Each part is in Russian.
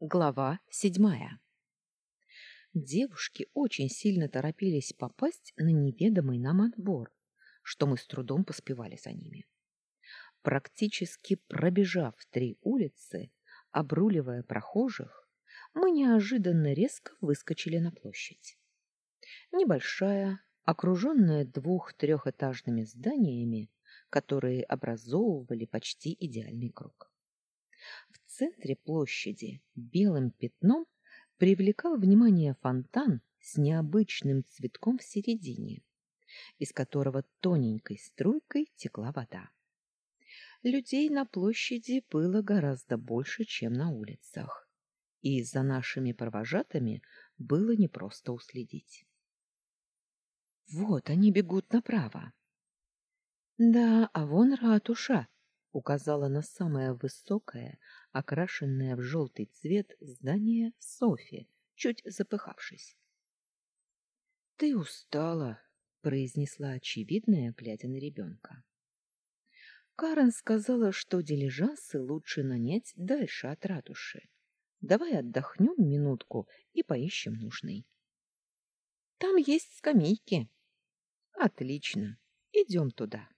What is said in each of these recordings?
Глава седьмая. Девушки очень сильно торопились попасть на неведомый нам отбор, что мы с трудом поспевали за ними. Практически пробежав три улицы, обруливая прохожих, мы неожиданно резко выскочили на площадь. Небольшая, окруженная двух-трехэтажными зданиями, которые образовывали почти идеальный круг. Центре площади белым пятном привлекал внимание фонтан с необычным цветком в середине, из которого тоненькой струйкой текла вода. Людей на площади было гораздо больше, чем на улицах, и за нашими провожатыми было непросто уследить. Вот они бегут направо. Да, а вон ратуша, указала на самое высокое, окрашенное в желтый цвет здание Софи, чуть запыхавшись. Ты устала, произнесла очевидное, глядя на ребенка. Карен сказала, что дилижансы лучше нанять дальше от ратуши. Давай отдохнем минутку и поищем нужный. Там есть скамейки. Отлично. Идем туда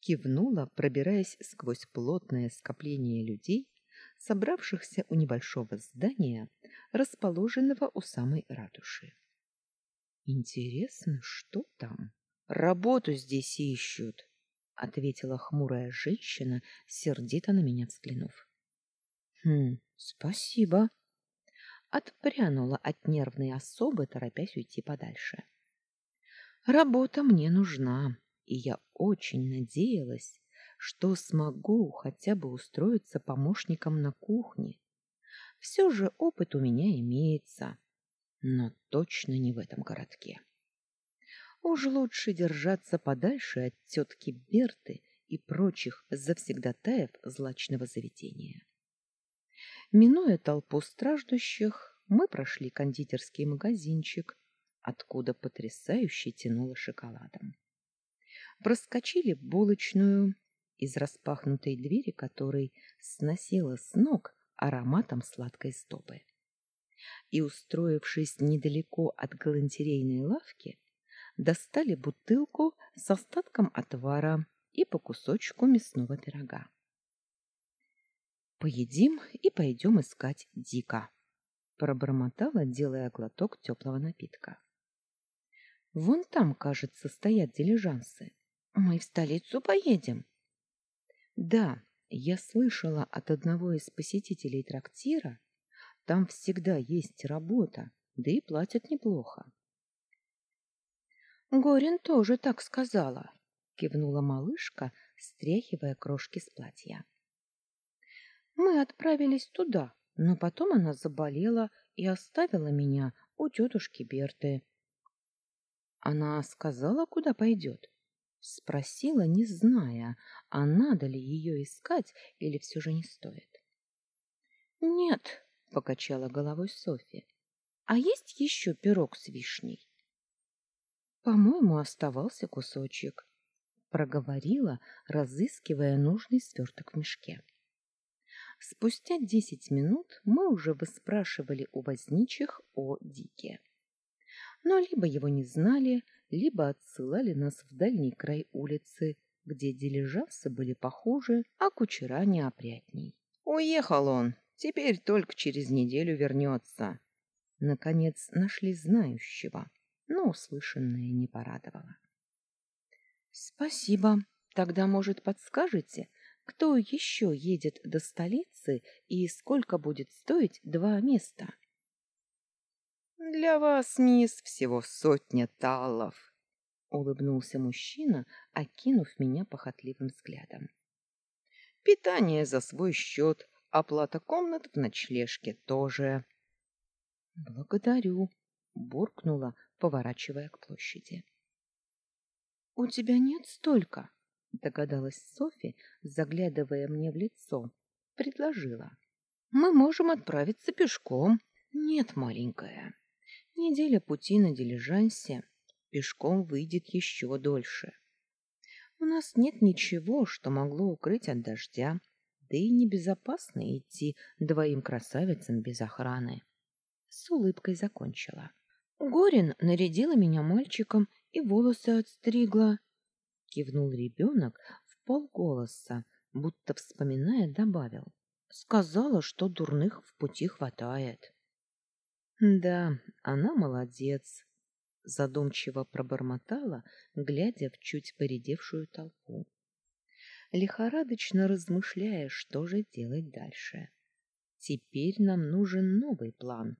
кивнула, пробираясь сквозь плотное скопление людей, собравшихся у небольшого здания, расположенного у самой ратуши. Интересно, что там? Работу здесь ищут, ответила хмурая женщина, сердито на меня взглянув. Хм, спасибо. Отпрянула от нервной особы, торопясь уйти подальше. Работа мне нужна и я очень надеялась, что смогу хотя бы устроиться помощником на кухне. Все же опыт у меня имеется, но точно не в этом городке. Уж лучше держаться подальше от тетки Берты и прочих завсегдатаев злачного заведения. Минуя толпу страждущих, мы прошли кондитерский магазинчик, откуда потрясающе тянуло шоколадом проскочили булочную, из распахнутой двери которой сносило с ног ароматом сладкой стопы. И, устроившись недалеко от галантерейной лавки, достали бутылку с остатком отвара и по кусочку мясного пирога. «Поедим и пойдем искать Дика», — пробормотала, делая глоток теплого напитка. «Вон там, кажется, стоят дилижансы. Мы в столицу поедем. Да, я слышала от одного из посетителей трактира, там всегда есть работа, да и платят неплохо. Горин тоже так сказала, кивнула малышка, стряхивая крошки с платья. Мы отправились туда, но потом она заболела и оставила меня у тетушки Берты. Она сказала, куда пойдет? Спросила, не зная, а надо ли ее искать или все же не стоит. «Нет», — покачала головой Софья. «А есть еще пирог с вишней?» «По-моему, оставался кусочек», — проговорила, разыскивая нужный сверток в мешке. Спустя десять минут мы уже выспрашивали у возничих о Дике. Но либо его не знали, либо отсылали нас в дальний край улицы, где дилижансы были похожи, а кучера неопрятней. Уехал он, теперь только через неделю вернется. Наконец нашли знающего, но услышанное не порадовало. Спасибо. Тогда, может, подскажете, кто еще едет до столицы и сколько будет стоить два места? Для вас, мисс, всего сотня таллов, улыбнулся мужчина, окинув меня похотливым взглядом. Питание за свой счет, оплата комнат в ночлежке тоже. Благодарю, буркнула, поворачивая к площади. У тебя нет столько, догадалась Софи, заглядывая мне в лицо. Предложила. Мы можем отправиться пешком. Нет, маленькая. Неделя пути на дилижансе, пешком выйдет еще дольше. У нас нет ничего, что могло укрыть от дождя, Да и небезопасно идти двоим красавицам без охраны. С улыбкой закончила. Горин нарядила меня мальчиком и волосы отстригла. Кивнул ребенок в полголоса, будто вспоминая, добавил. Сказала, что дурных в пути хватает. Да, она молодец, задумчиво пробормотала, глядя в чуть поредевшую толпу. Лихорадочно размышляя, что же делать дальше. Теперь нам нужен новый план.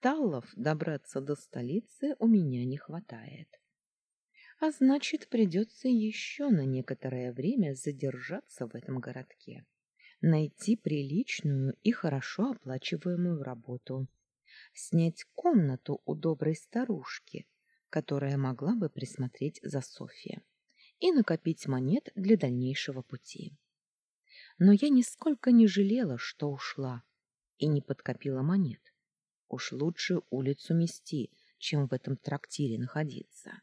Таллов добраться до столицы у меня не хватает. А значит, придется еще на некоторое время задержаться в этом городке, найти приличную и хорошо оплачиваемую работу снять комнату у доброй старушки, которая могла бы присмотреть за Софией, и накопить монет для дальнейшего пути. Но я нисколько не жалела, что ушла, и не подкопила монет. Уж лучше улицу мести, чем в этом трактире находиться.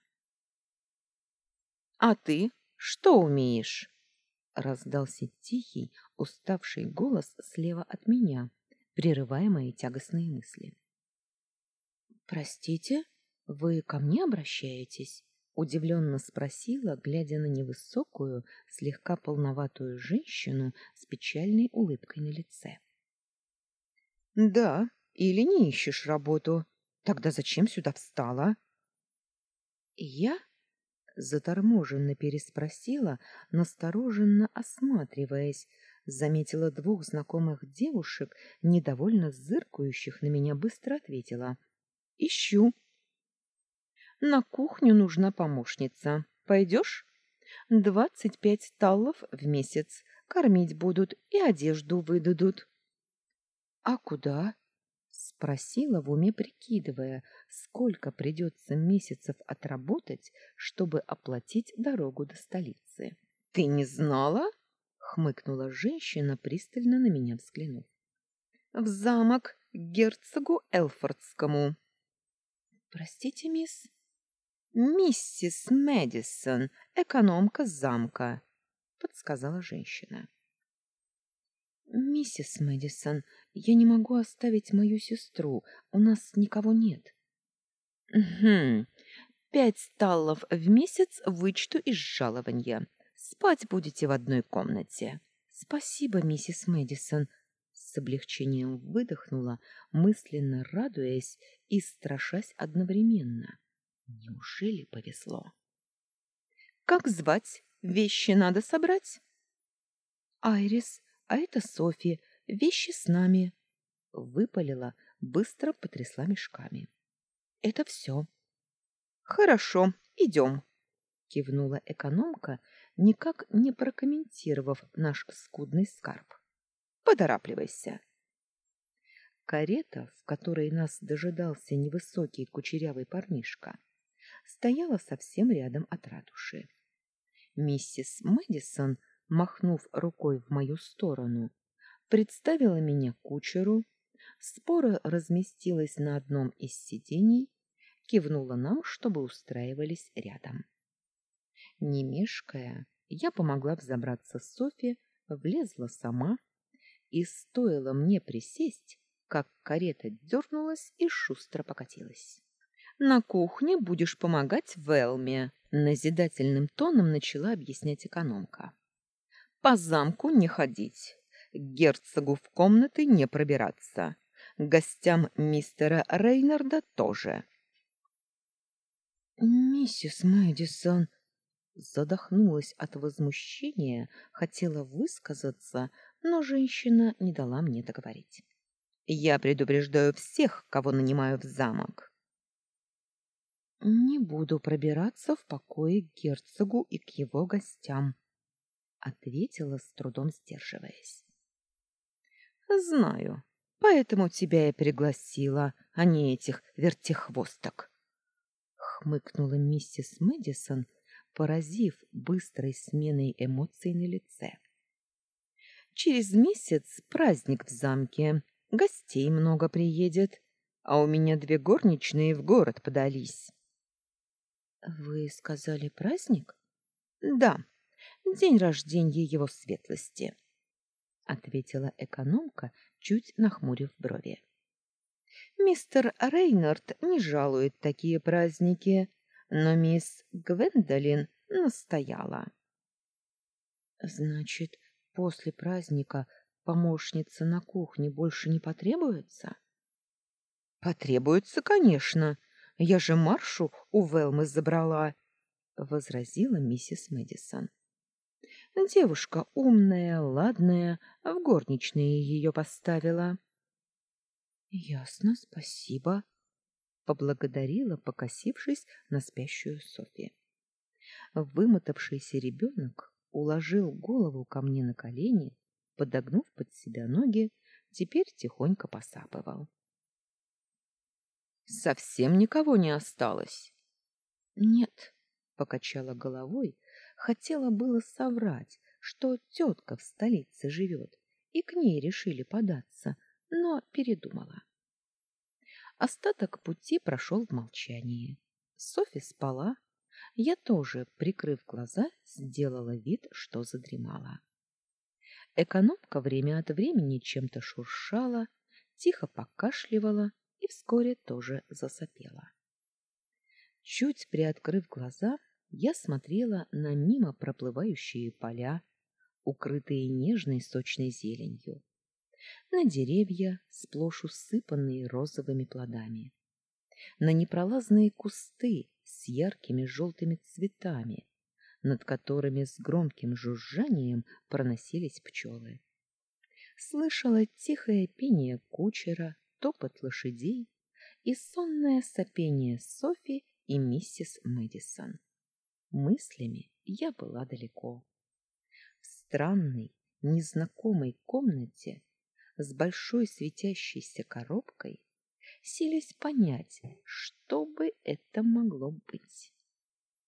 — А ты что умеешь? — раздался тихий, уставший голос слева от меня, прерывая мои тягостные мысли. Простите, вы ко мне обращаетесь? удивленно спросила, глядя на невысокую, слегка полноватую женщину с печальной улыбкой на лице. Да, или не ищешь работу? Тогда зачем сюда встала? Я заторможенно переспросила, настороженно осматриваясь, заметила двух знакомых девушек, недовольно зыркающих на меня, быстро ответила: Ищу. На кухню нужна помощница. Пойдешь? Двадцать пять таллов в месяц. Кормить будут и одежду выдадут. А куда? Спросила в уме, прикидывая, сколько придется месяцев отработать, чтобы оплатить дорогу до столицы. — Ты не знала? — хмыкнула женщина, пристально на меня взглянув. — В замок герцогу Элфордскому. Простите, мисс? Миссис Мэдисон, экономка замка, подсказала женщина. Миссис Мэдисон, я не могу оставить мою сестру. У нас никого нет. Хм. Пять сталлов в месяц вычту из жалования. Спать будете в одной комнате. Спасибо, миссис Мэдисон. С облегчением выдохнула, мысленно радуясь и страшась одновременно. Неужели повезло? Как звать? Вещи надо собрать? Айрис, а это Софи. Вещи с нами. Выпалила, быстро потрясла мешками. Это все. Хорошо, идем. Кивнула экономка, никак не прокомментировав наш скудный скарб. Поторапливайся. Карета, в которой нас дожидался невысокий кучерявый парнишка, стояла совсем рядом от ратуши. Миссис Мэдисон, махнув рукой в мою сторону, представила меня кучеру, споро разместилась на одном из сидений, кивнула нам, чтобы устраивались рядом. Не мешкая, я помогла взобраться Софи, влезла сама, и стоило мне присесть, как карета дернулась и шустро покатилась. «На кухне будешь помогать Велме», — назидательным тоном начала объяснять экономка. «По замку не ходить, герцогу в комнаты не пробираться, гостям мистера Рейнарда тоже». «Миссис Мэдисон», задохнулась от возмущения, хотела высказаться, но женщина не дала мне договорить. Я предупреждаю всех, кого нанимаю в замок. Не буду пробираться в покое к герцогу и к его гостям, ответила с трудом сдерживаясь. Знаю, поэтому тебя я пригласила, а не этих вертихвосток, хмыкнула миссис Мэдисон, поразив быстрой сменой эмоций на лице. Через месяц праздник в замке, Гостей много приедет, а у меня две горничные в город подались. Вы сказали праздник? Да, день рождения его светлости. ответила экономка, чуть нахмурив брови. Мистер Рейнард не жалует такие праздники, но мисс Гвендолин настояла. Значит, после праздника помощница на кухне больше не потребуется? Потребуется, конечно. Я же Маршу у Велмы забрала, возразила миссис Мэдисон. Девушка умная, ладная, в горничные ее поставила. Ясно, спасибо, поблагодарила, покосившись на спящую Софи. Вымотавшийся ребенок уложил голову ко мне на колени, подогнув под себя ноги, теперь тихонько посапывал. Совсем никого не осталось. Нет, покачала головой, хотела было соврать, что тетка в столице живет, и к ней решили податься, но передумала. Остаток пути прошел в молчании. Софи спала, я тоже, прикрыв глаза, сделала вид, что задремала. Экономка время от времени чем-то шуршала, тихо покашливала и вскоре тоже засопела. Чуть приоткрыв глаза, я смотрела на мимо проплывающие поля, укрытые нежной сочной зеленью, на деревья, сплошь усыпанные розовыми плодами, на непролазные кусты с яркими желтыми цветами, над которыми с громким жужжанием проносились пчелы. Слышала тихое пение кучера, топот лошадей и сонное сопение Софи и миссис Мэдисон. Мыслями я была далеко. В странной, незнакомой комнате с большой светящейся коробкой силясь понять, что бы это могло быть.